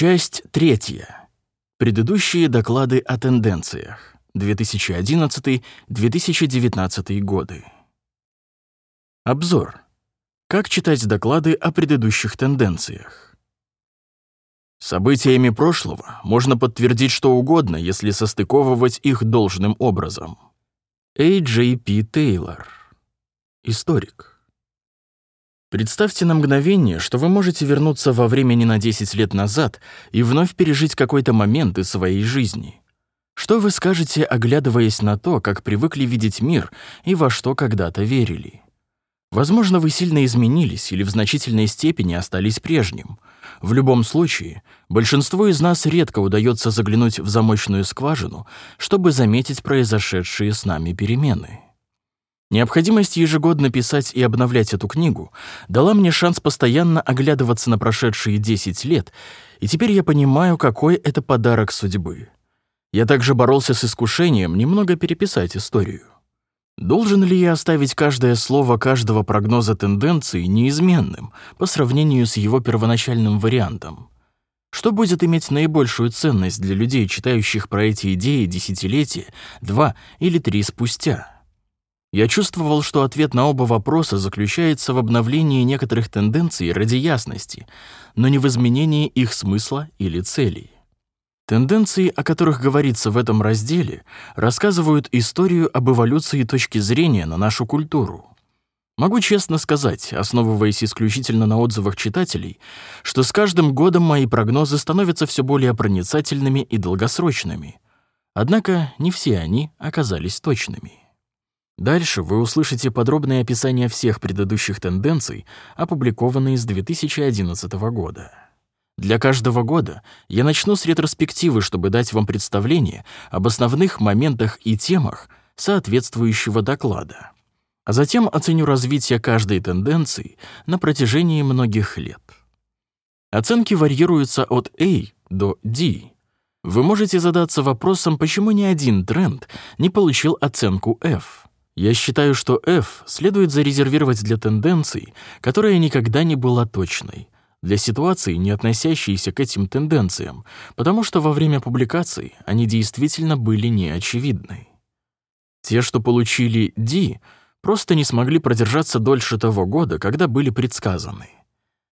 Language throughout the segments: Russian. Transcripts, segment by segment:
Часть третья. Предыдущие доклады о тенденциях. 2011-2019 годы. Обзор. Как читать доклады о предыдущих тенденциях? Событиями прошлого можно подтвердить что угодно, если состыковывать их должным образом. J. P. Тейлор. Историк. Представьте на мгновение, что вы можете вернуться во времени на 10 лет назад и вновь пережить какой-то момент из своей жизни. Что вы скажете, оглядываясь на то, как привыкли видеть мир и во что когда-то верили? Возможно, вы сильно изменились или в значительной степени остались прежним. В любом случае, большинству из нас редко удается заглянуть в замочную скважину, чтобы заметить произошедшие с нами перемены. Необходимость ежегодно писать и обновлять эту книгу дала мне шанс постоянно оглядываться на прошедшие 10 лет, и теперь я понимаю, какой это подарок судьбы. Я также боролся с искушением немного переписать историю. Должен ли я оставить каждое слово каждого прогноза тенденции неизменным по сравнению с его первоначальным вариантом? Что будет иметь наибольшую ценность для людей, читающих про эти идеи десятилетия, два или три спустя? Я чувствовал, что ответ на оба вопроса заключается в обновлении некоторых тенденций ради ясности, но не в изменении их смысла или целей. Тенденции, о которых говорится в этом разделе, рассказывают историю об эволюции точки зрения на нашу культуру. Могу честно сказать, основываясь исключительно на отзывах читателей, что с каждым годом мои прогнозы становятся все более проницательными и долгосрочными. Однако не все они оказались точными. Дальше вы услышите подробное описание всех предыдущих тенденций, опубликованные с 2011 года. Для каждого года я начну с ретроспективы, чтобы дать вам представление об основных моментах и темах соответствующего доклада. А затем оценю развитие каждой тенденции на протяжении многих лет. Оценки варьируются от A до D. Вы можете задаться вопросом, почему ни один тренд не получил оценку F. Я считаю, что F следует зарезервировать для тенденций, которая никогда не была точной, для ситуаций, не относящихся к этим тенденциям, потому что во время публикаций они действительно были неочевидны. Те, что получили D, просто не смогли продержаться дольше того года, когда были предсказаны.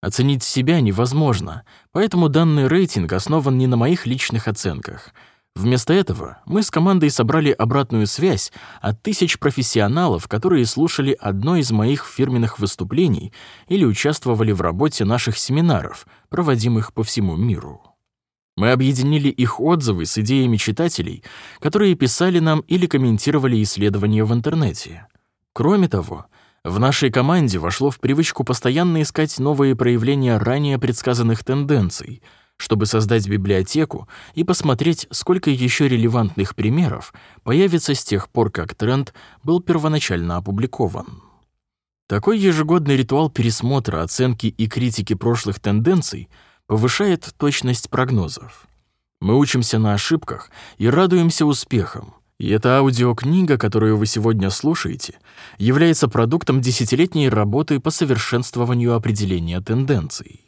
Оценить себя невозможно, поэтому данный рейтинг основан не на моих личных оценках — Вместо этого мы с командой собрали обратную связь от тысяч профессионалов, которые слушали одно из моих фирменных выступлений или участвовали в работе наших семинаров, проводимых по всему миру. Мы объединили их отзывы с идеями читателей, которые писали нам или комментировали исследования в интернете. Кроме того, в нашей команде вошло в привычку постоянно искать новые проявления ранее предсказанных тенденций — чтобы создать библиотеку и посмотреть, сколько еще релевантных примеров появится с тех пор, как тренд был первоначально опубликован. Такой ежегодный ритуал пересмотра, оценки и критики прошлых тенденций повышает точность прогнозов. Мы учимся на ошибках и радуемся успехам. И эта аудиокнига, которую вы сегодня слушаете, является продуктом десятилетней работы по совершенствованию определения тенденций.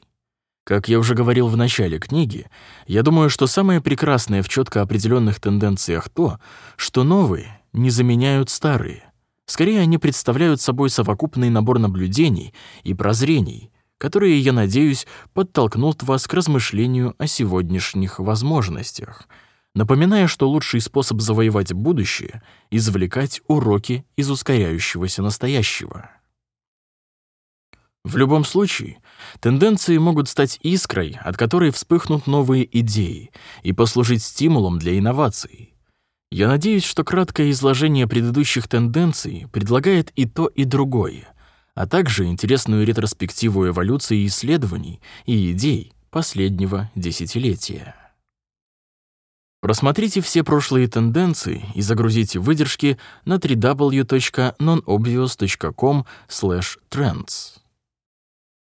Как я уже говорил в начале книги, я думаю, что самое прекрасное в четко определенных тенденциях то, что новые не заменяют старые. Скорее, они представляют собой совокупный набор наблюдений и прозрений, которые, я надеюсь, подтолкнут вас к размышлению о сегодняшних возможностях, напоминая, что лучший способ завоевать будущее — извлекать уроки из ускоряющегося настоящего. В любом случае, тенденции могут стать искрой, от которой вспыхнут новые идеи, и послужить стимулом для инноваций. Я надеюсь, что краткое изложение предыдущих тенденций предлагает и то, и другое, а также интересную ретроспективу эволюции исследований и идей последнего десятилетия. Просмотрите все прошлые тенденции и загрузите выдержки на www.nonobvious.com/trends.